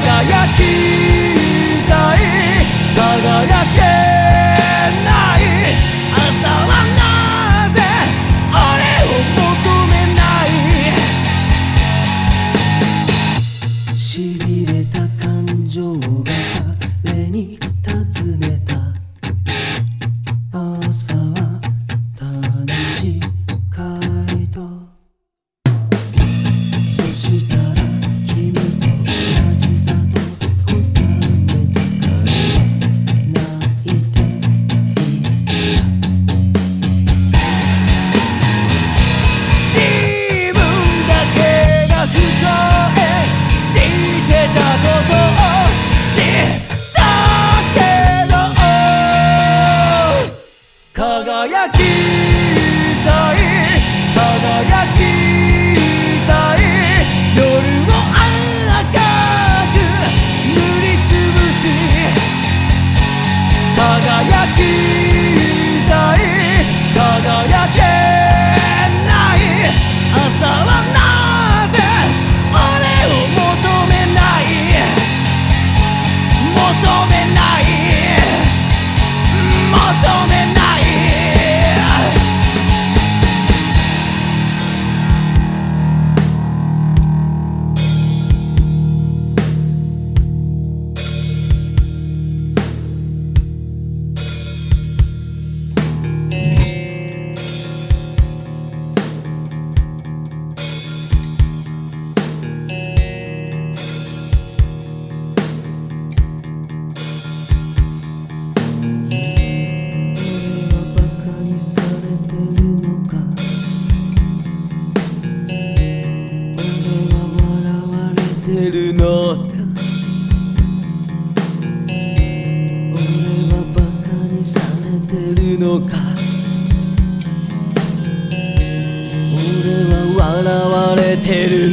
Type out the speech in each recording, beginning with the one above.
輝き Don't のか。俺はバカにされてるのか。俺は笑われてる。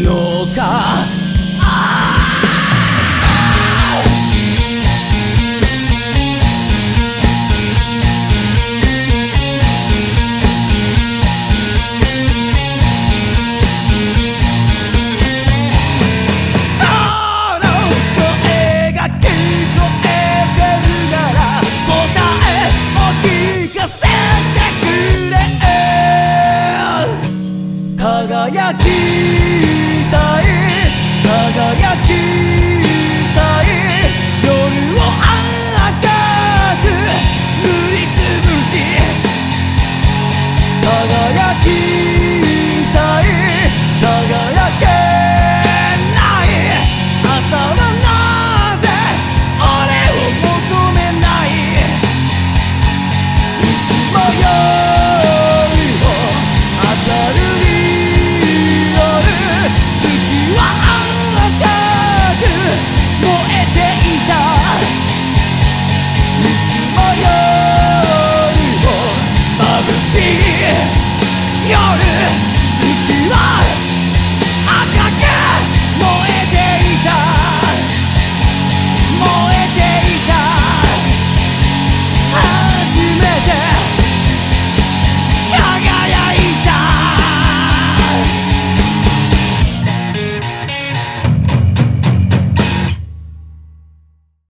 You're